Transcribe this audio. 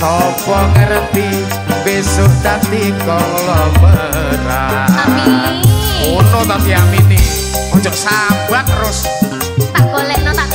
sapa ngerti besok dadi kala amin. Ono tapi amini ojo sabar terus. Tak golekno tak